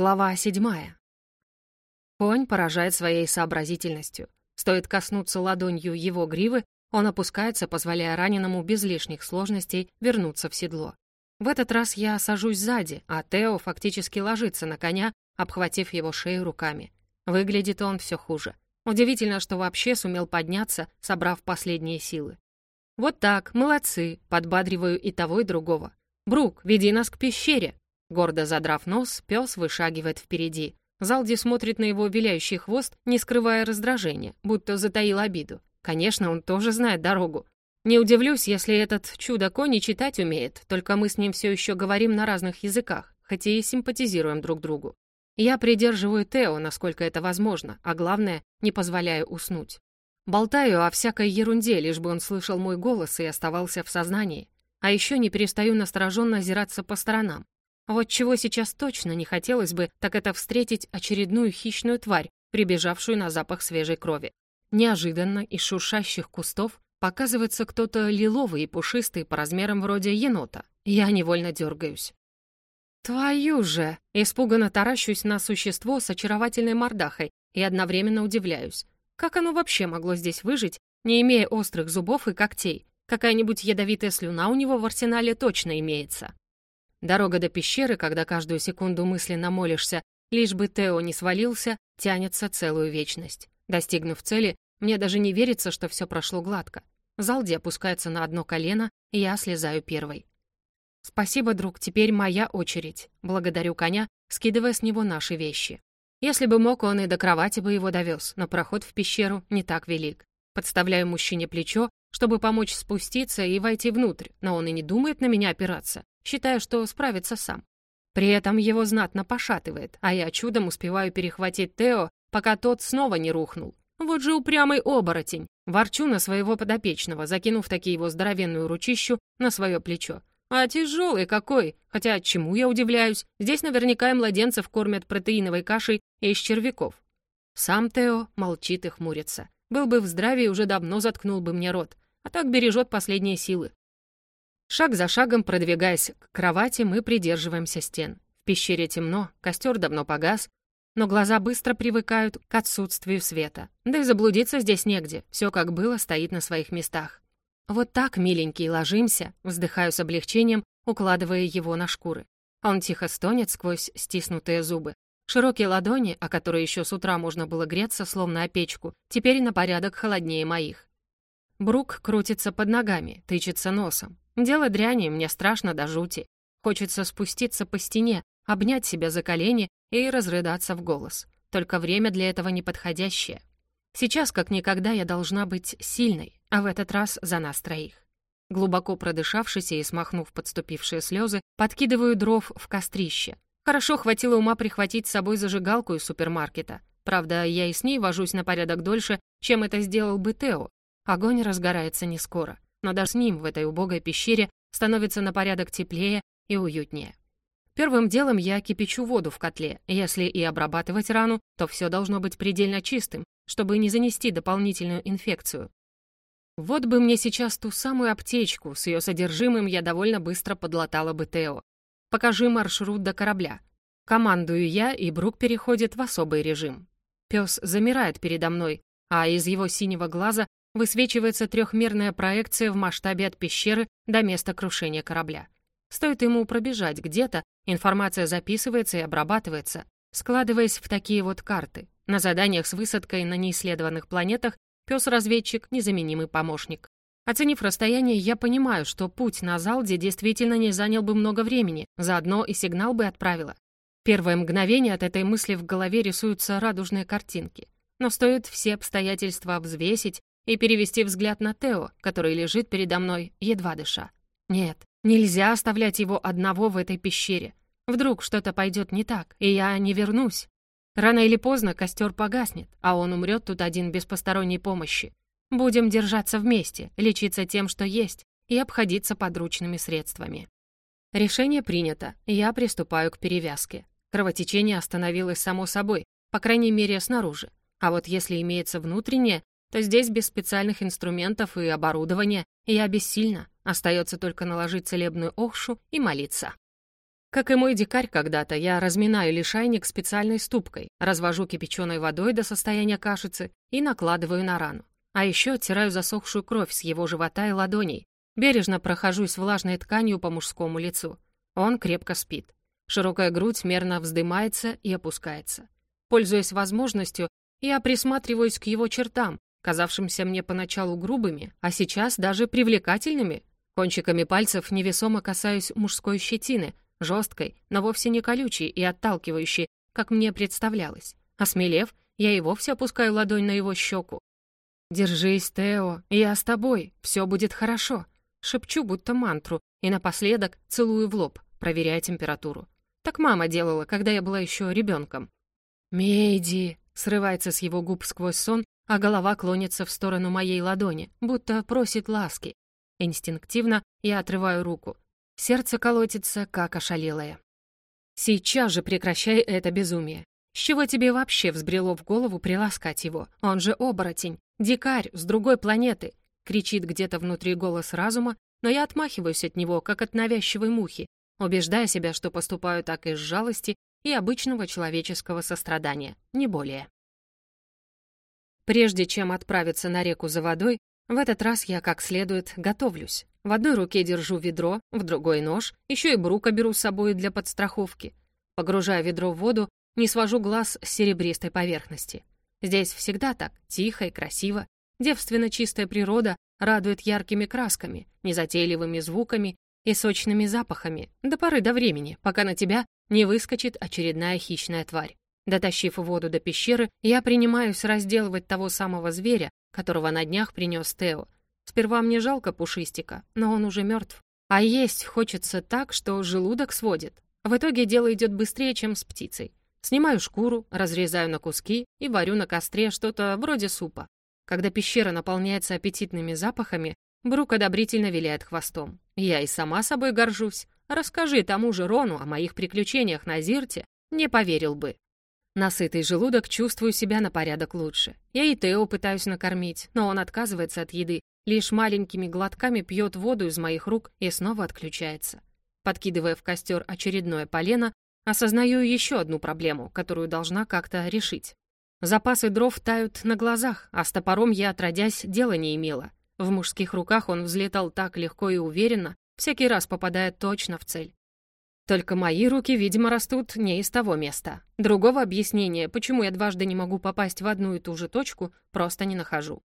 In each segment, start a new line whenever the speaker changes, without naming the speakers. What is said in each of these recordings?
Глава седьмая. Конь поражает своей сообразительностью. Стоит коснуться ладонью его гривы, он опускается, позволяя раненому без лишних сложностей вернуться в седло. В этот раз я сажусь сзади, а Тео фактически ложится на коня, обхватив его шею руками. Выглядит он все хуже. Удивительно, что вообще сумел подняться, собрав последние силы. «Вот так, молодцы!» — подбадриваю и того, и другого. «Брук, веди нас к пещере!» Гордо задрав нос, пес вышагивает впереди. Залди смотрит на его виляющий хвост, не скрывая раздражения, будто затаил обиду. Конечно, он тоже знает дорогу. Не удивлюсь, если этот чудо-конь читать умеет, только мы с ним все еще говорим на разных языках, хотя и симпатизируем друг другу. Я придерживаю Тео, насколько это возможно, а главное, не позволяю уснуть. Болтаю о всякой ерунде, лишь бы он слышал мой голос и оставался в сознании. А еще не перестаю настороженно озираться по сторонам. Вот чего сейчас точно не хотелось бы, так это встретить очередную хищную тварь, прибежавшую на запах свежей крови. Неожиданно из шуршащих кустов показывается кто-то лиловый и пушистый по размерам вроде енота. Я невольно дергаюсь. «Твою же!» Испуганно таращусь на существо с очаровательной мордахой и одновременно удивляюсь. Как оно вообще могло здесь выжить, не имея острых зубов и когтей? Какая-нибудь ядовитая слюна у него в арсенале точно имеется. Дорога до пещеры, когда каждую секунду мысленно молишься, лишь бы Тео не свалился, тянется целую вечность. Достигнув цели, мне даже не верится, что все прошло гладко. Залди опускается на одно колено, и я слезаю первой. «Спасибо, друг, теперь моя очередь». Благодарю коня, скидывая с него наши вещи. Если бы мог, он и до кровати бы его довез, но проход в пещеру не так велик. Подставляю мужчине плечо, чтобы помочь спуститься и войти внутрь, но он и не думает на меня опираться считая, что справится сам. При этом его знатно пошатывает, а я чудом успеваю перехватить Тео, пока тот снова не рухнул. Вот же упрямый оборотень. Ворчу на своего подопечного, закинув таки его здоровенную ручищу на свое плечо. А тяжелый какой! Хотя чему я удивляюсь? Здесь наверняка и младенцев кормят протеиновой кашей из червяков. Сам Тео молчит и хмурится. Был бы в здравии, уже давно заткнул бы мне рот. А так бережет последние силы. Шаг за шагом, продвигаясь к кровати, мы придерживаемся стен. В пещере темно, костер давно погас, но глаза быстро привыкают к отсутствию света. Да и заблудиться здесь негде, все как было стоит на своих местах. Вот так, миленький, ложимся, вздыхаю с облегчением, укладывая его на шкуры. Он тихо стонет сквозь стиснутые зубы. Широкие ладони, о которые еще с утра можно было греться, словно о печку, теперь на порядок холоднее моих. Брук крутится под ногами, тычется носом. Дело дряни, мне страшно до жути. Хочется спуститься по стене, обнять себя за колени и разрыдаться в голос. Только время для этого неподходящее. Сейчас, как никогда, я должна быть сильной, а в этот раз за нас троих. Глубоко продышавшись и смахнув подступившие слезы, подкидываю дров в кострище. Хорошо хватило ума прихватить с собой зажигалку из супермаркета. Правда, я и с ней вожусь на порядок дольше, чем это сделал бы Тео. Огонь разгорается не скоро но даже с ним в этой убогой пещере становится на порядок теплее и уютнее. Первым делом я кипячу воду в котле. Если и обрабатывать рану, то все должно быть предельно чистым, чтобы не занести дополнительную инфекцию. Вот бы мне сейчас ту самую аптечку, с ее содержимым я довольно быстро подлатала бы Тео. Покажи маршрут до корабля. Командую я, и Брук переходит в особый режим. Пес замирает передо мной, а из его синего глаза высвечивается трехмерная проекция в масштабе от пещеры до места крушения корабля. Стоит ему пробежать где-то, информация записывается и обрабатывается, складываясь в такие вот карты. На заданиях с высадкой на неисследованных планетах пес-разведчик — незаменимый помощник. Оценив расстояние, я понимаю, что путь на Залде действительно не занял бы много времени, заодно и сигнал бы отправила. Первое мгновение от этой мысли в голове рисуются радужные картинки. Но стоит все обстоятельства взвесить, и перевести взгляд на Тео, который лежит передо мной, едва дыша. Нет, нельзя оставлять его одного в этой пещере. Вдруг что-то пойдет не так, и я не вернусь. Рано или поздно костер погаснет, а он умрет тут один без посторонней помощи. Будем держаться вместе, лечиться тем, что есть, и обходиться подручными средствами. Решение принято, я приступаю к перевязке. Кровотечение остановилось само собой, по крайней мере, снаружи. А вот если имеется внутреннее, то здесь без специальных инструментов и оборудования я бессильна. Остается только наложить целебную охшу и молиться. Как и мой дикарь когда-то, я разминаю лишайник специальной ступкой, развожу кипяченой водой до состояния кашицы и накладываю на рану. А еще оттираю засохшую кровь с его живота и ладоней. Бережно прохожусь влажной тканью по мужскому лицу. Он крепко спит. Широкая грудь мерно вздымается и опускается. Пользуясь возможностью, я присматриваюсь к его чертам, казавшимся мне поначалу грубыми, а сейчас даже привлекательными. Кончиками пальцев невесомо касаюсь мужской щетины, жесткой, но вовсе не колючей и отталкивающей, как мне представлялось. Осмелев, я и вовсе опускаю ладонь на его щеку. «Держись, Тео, я с тобой, все будет хорошо», шепчу будто мантру и напоследок целую в лоб, проверяя температуру. Так мама делала, когда я была еще ребенком. «Мейди!» — срывается с его губ сквозь сон, а голова клонится в сторону моей ладони, будто просит ласки. Инстинктивно я отрываю руку. Сердце колотится, как ошалелое. «Сейчас же прекращай это безумие. С чего тебе вообще взбрело в голову приласкать его? Он же оборотень, дикарь с другой планеты!» Кричит где-то внутри голос разума, но я отмахиваюсь от него, как от навязчивой мухи, убеждая себя, что поступаю так из жалости и обычного человеческого сострадания, не более. Прежде чем отправиться на реку за водой, в этот раз я как следует готовлюсь. В одной руке держу ведро, в другой нож, еще и брука беру с собой для подстраховки. Погружая ведро в воду, не свожу глаз с серебристой поверхности. Здесь всегда так, тихо и красиво. Девственно чистая природа радует яркими красками, незатейливыми звуками и сочными запахами до поры до времени, пока на тебя не выскочит очередная хищная тварь. Дотащив воду до пещеры, я принимаюсь разделывать того самого зверя, которого на днях принес Тео. Сперва мне жалко Пушистика, но он уже мертв. А есть хочется так, что желудок сводит. В итоге дело идет быстрее, чем с птицей. Снимаю шкуру, разрезаю на куски и варю на костре что-то вроде супа. Когда пещера наполняется аппетитными запахами, Брук одобрительно виляет хвостом. Я и сама собой горжусь. Расскажи тому же Рону о моих приключениях на Зирте, не поверил бы. Насытый желудок чувствую себя на порядок лучше. Я и Тео пытаюсь накормить, но он отказывается от еды, лишь маленькими глотками пьет воду из моих рук и снова отключается. Подкидывая в костер очередное полено, осознаю еще одну проблему, которую должна как-то решить. Запасы дров тают на глазах, а с топором я, отродясь, дела не имела. В мужских руках он взлетал так легко и уверенно, всякий раз попадая точно в цель. Только мои руки, видимо, растут не из того места. Другого объяснения, почему я дважды не могу попасть в одну и ту же точку, просто не нахожу.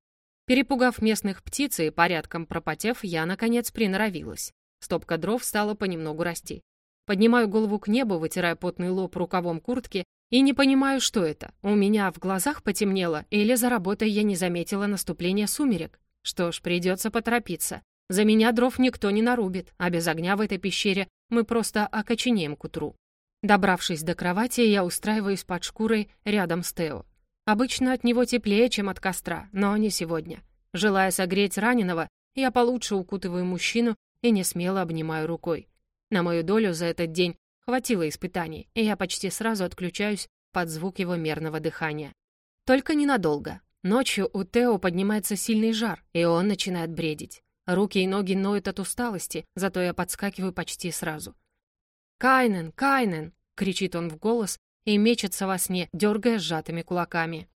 Перепугав местных птиц и порядком пропотев, я, наконец, приноровилась. Стопка дров стала понемногу расти. Поднимаю голову к небу, вытирая потный лоб рукавом куртки, и не понимаю, что это. У меня в глазах потемнело, или за работой я не заметила наступления сумерек. Что ж, придется поторопиться. За меня дров никто не нарубит, а без огня в этой пещере мы просто окоченеем к утру. Добравшись до кровати, я устраиваюсь под шкурой рядом с Тео. Обычно от него теплее, чем от костра, но не сегодня. Желая согреть раненого, я получше укутываю мужчину и не смело обнимаю рукой. На мою долю за этот день хватило испытаний, и я почти сразу отключаюсь под звук его мерного дыхания. Только ненадолго. Ночью у Тео поднимается сильный жар, и он начинает бредить. Руки и ноги ноют от усталости, зато я подскакиваю почти сразу. «Кайнен! Кайнен!» — кричит он в голос и мечется во сне, дергая сжатыми кулаками.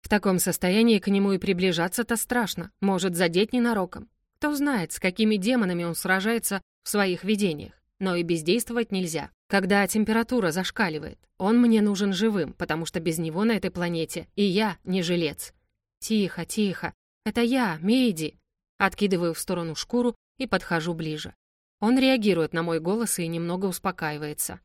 В таком состоянии к нему и приближаться-то страшно, может задеть ненароком. Кто знает, с какими демонами он сражается в своих видениях. Но и бездействовать нельзя. Когда температура зашкаливает, он мне нужен живым, потому что без него на этой планете и я не жилец. Тихо, тихо. Это я, Мейди. Откидываю в сторону шкуру и подхожу ближе. Он реагирует на мой голос и немного успокаивается.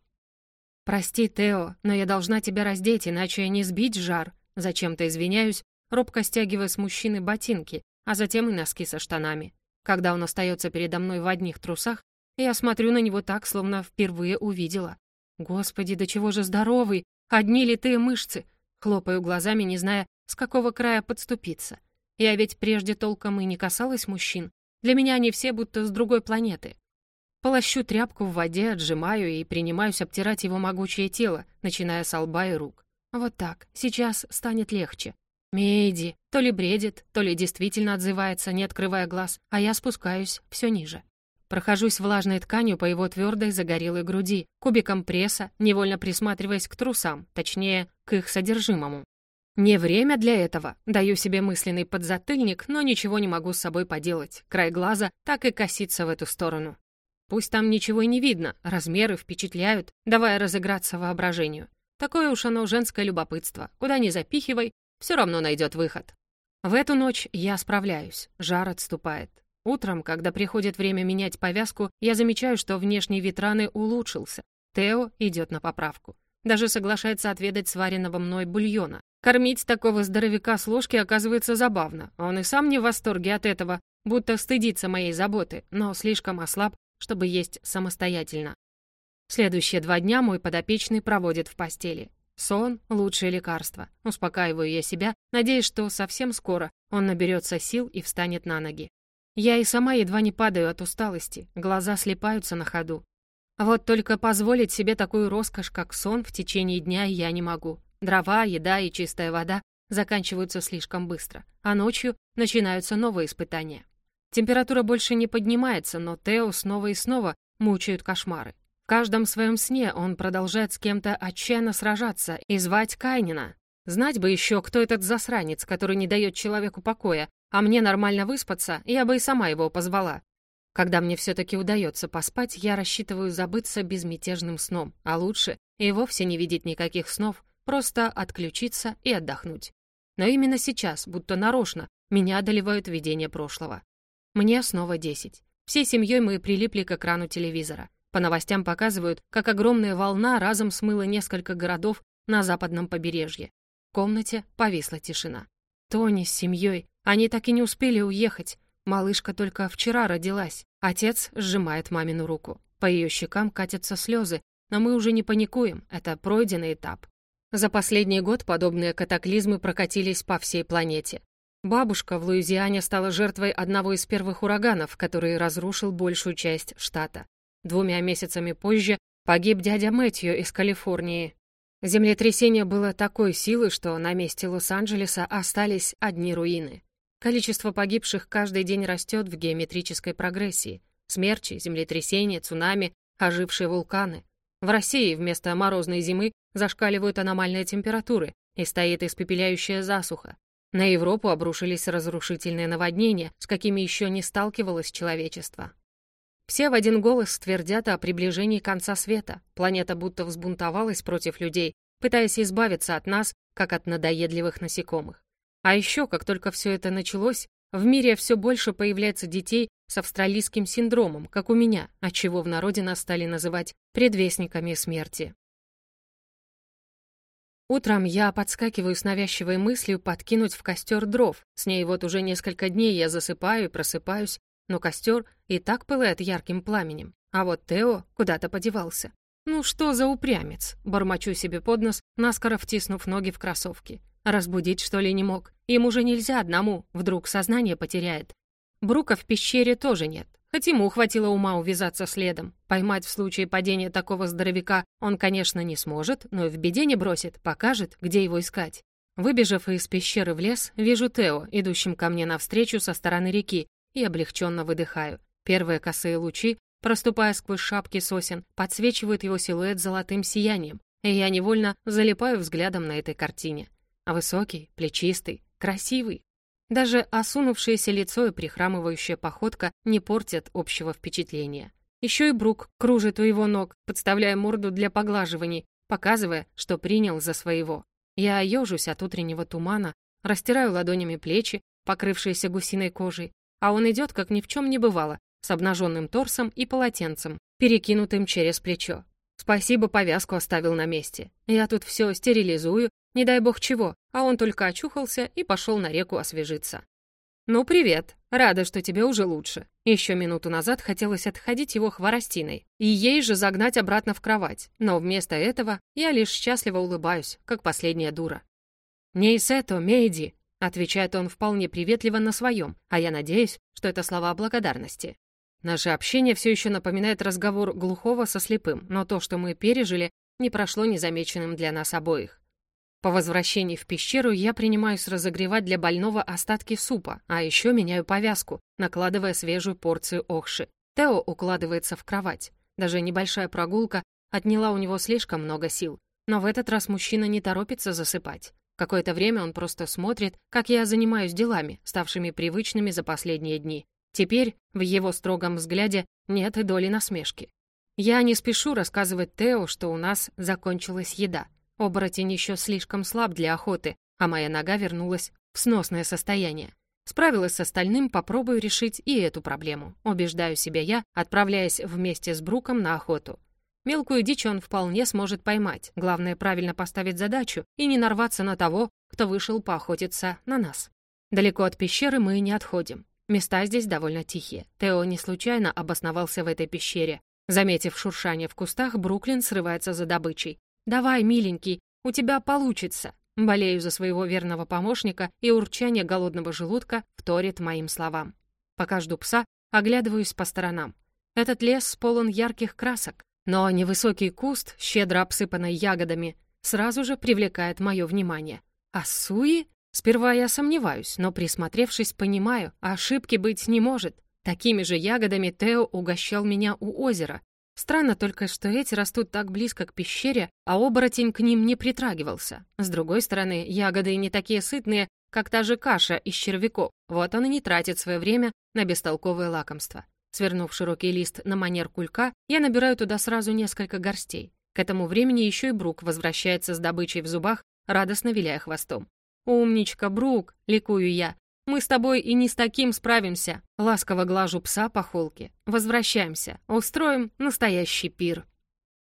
«Прости, Тео, но я должна тебя раздеть, иначе не сбить жар». Зачем-то извиняюсь, робко стягивая с мужчины ботинки, а затем и носки со штанами. Когда он остается передо мной в одних трусах, я смотрю на него так, словно впервые увидела. Господи, до чего же здоровый! Одни литые мышцы! Хлопаю глазами, не зная, с какого края подступиться. Я ведь прежде толком и не касалась мужчин. Для меня они все будто с другой планеты. Полощу тряпку в воде, отжимаю и принимаюсь обтирать его могучее тело, начиная с лба и рук. Вот так, сейчас станет легче. Мейди то ли бредит, то ли действительно отзывается, не открывая глаз, а я спускаюсь все ниже. Прохожусь влажной тканью по его твердой загорелой груди, кубиком пресса, невольно присматриваясь к трусам, точнее, к их содержимому. Не время для этого. Даю себе мысленный подзатыльник, но ничего не могу с собой поделать. Край глаза так и косится в эту сторону. Пусть там ничего и не видно, размеры впечатляют, давая разыграться воображению. Такое уж оно женское любопытство. Куда ни запихивай, все равно найдет выход. В эту ночь я справляюсь, жар отступает. Утром, когда приходит время менять повязку, я замечаю, что внешний вид раны улучшился. Тео идет на поправку. Даже соглашается отведать сваренного мной бульона. Кормить такого здоровяка с ложки оказывается забавно. Он и сам не в восторге от этого, будто стыдится моей заботы, но слишком ослаб, чтобы есть самостоятельно. Следующие два дня мой подопечный проводит в постели. Сон — лучшее лекарство. Успокаиваю я себя, надеясь, что совсем скоро он наберется сил и встанет на ноги. Я и сама едва не падаю от усталости, глаза слепаются на ходу. Вот только позволить себе такую роскошь, как сон, в течение дня я не могу. Дрова, еда и чистая вода заканчиваются слишком быстро, а ночью начинаются новые испытания. Температура больше не поднимается, но Тео снова и снова мучают кошмары. В каждом своем сне он продолжает с кем-то отчаянно сражаться и звать Кайнина. Знать бы еще, кто этот засранец, который не дает человеку покоя, а мне нормально выспаться, я бы и сама его позвала. Когда мне все-таки удается поспать, я рассчитываю забыться безмятежным сном, а лучше и вовсе не видеть никаких снов, просто отключиться и отдохнуть. Но именно сейчас, будто нарочно, меня одолевают видения прошлого. Мне снова 10. Всей семьей мы прилипли к экрану телевизора. По новостям показывают, как огромная волна разом смыла несколько городов на западном побережье. В комнате повисла тишина. Тони с семьей, они так и не успели уехать. Малышка только вчера родилась. Отец сжимает мамину руку. По ее щекам катятся слезы, но мы уже не паникуем, это пройденный этап. За последний год подобные катаклизмы прокатились по всей планете. Бабушка в Луизиане стала жертвой одного из первых ураганов, который разрушил большую часть штата. Двумя месяцами позже погиб дядя Мэтью из Калифорнии. Землетрясение было такой силы, что на месте Лос-Анджелеса остались одни руины. Количество погибших каждый день растет в геометрической прогрессии. Смерчи, землетрясения, цунами, ожившие вулканы. В России вместо морозной зимы зашкаливают аномальные температуры и стоит испепеляющая засуха. На Европу обрушились разрушительные наводнения, с какими еще не сталкивалось человечество. Все в один голос твердят о приближении конца света. Планета будто взбунтовалась против людей, пытаясь избавиться от нас, как от надоедливых насекомых. А еще, как только все это началось, в мире все больше появляется детей с австралийским синдромом, как у меня, отчего в народе нас стали называть предвестниками смерти. Утром я подскакиваю с навязчивой мыслью подкинуть в костер дров. С ней вот уже несколько дней я засыпаю и просыпаюсь, но костер и так пылает ярким пламенем. А вот Тео куда-то подевался. Ну что за упрямец? Бормочу себе под нос, наскоро втиснув ноги в кроссовки. Разбудить, что ли, не мог? Ему же нельзя одному, вдруг сознание потеряет. Брука в пещере тоже нет. Хоть ему хватило ума увязаться следом. Поймать в случае падения такого здоровяка он, конечно, не сможет, но и в беде не бросит, покажет, где его искать. Выбежав из пещеры в лес, вижу Тео, идущим ко мне навстречу со стороны реки, и облегченно выдыхаю. Первые косые лучи, проступая сквозь шапки сосен, подсвечивают его силуэт золотым сиянием, и я невольно залипаю взглядом на этой картине. Высокий, плечистый, красивый, даже осунувшееся лицо и прихрамывающая походка не портят общего впечатления. Еще и Брук кружит у его ног, подставляя морду для поглаживаний, показывая, что принял за своего. Я ежусь от утреннего тумана, растираю ладонями плечи, покрывшиеся гусиной кожей, а он идет, как ни в чем не бывало, с обнаженным торсом и полотенцем, перекинутым через плечо. Спасибо, повязку оставил на месте. Я тут все стерилизую, не дай бог чего, а он только очухался и пошел на реку освежиться. «Ну, привет. Рада, что тебе уже лучше». Еще минуту назад хотелось отходить его хворостиной и ей же загнать обратно в кровать, но вместо этого я лишь счастливо улыбаюсь, как последняя дура. «Нейсето, Мейди», — отвечает он вполне приветливо на своем, а я надеюсь, что это слова благодарности. Наше общение все еще напоминает разговор глухого со слепым, но то, что мы пережили, не прошло незамеченным для нас обоих. По возвращении в пещеру я принимаюсь разогревать для больного остатки супа, а еще меняю повязку, накладывая свежую порцию охши. Тео укладывается в кровать. Даже небольшая прогулка отняла у него слишком много сил. Но в этот раз мужчина не торопится засыпать. Какое-то время он просто смотрит, как я занимаюсь делами, ставшими привычными за последние дни. Теперь в его строгом взгляде нет и доли насмешки. Я не спешу рассказывать Тео, что у нас закончилась еда. Оборотень еще слишком слаб для охоты, а моя нога вернулась в сносное состояние. Справилась с остальным, попробую решить и эту проблему. Убеждаю себя я, отправляясь вместе с Бруком на охоту. Мелкую дичь он вполне сможет поймать. Главное, правильно поставить задачу и не нарваться на того, кто вышел поохотиться на нас. Далеко от пещеры мы не отходим. Места здесь довольно тихие. Тео не случайно обосновался в этой пещере. Заметив шуршание в кустах, Бруклин срывается за добычей. «Давай, миленький, у тебя получится!» Болею за своего верного помощника, и урчание голодного желудка вторит моим словам. Пока жду пса, оглядываюсь по сторонам. Этот лес полон ярких красок, но невысокий куст, щедро обсыпанный ягодами, сразу же привлекает мое внимание. А суи? Сперва я сомневаюсь, но присмотревшись, понимаю, ошибки быть не может. Такими же ягодами Тео угощал меня у озера. Странно только, что эти растут так близко к пещере, а оборотень к ним не притрагивался. С другой стороны, ягоды не такие сытные, как та же каша из червяков. Вот он и не тратит свое время на бестолковое лакомство. Свернув широкий лист на манер кулька, я набираю туда сразу несколько горстей. К этому времени еще и Брук возвращается с добычей в зубах, радостно виляя хвостом. «Умничка, Брук!» — ликую я. «Мы с тобой и не с таким справимся!» Ласково глажу пса по холке. «Возвращаемся. Устроим настоящий пир!»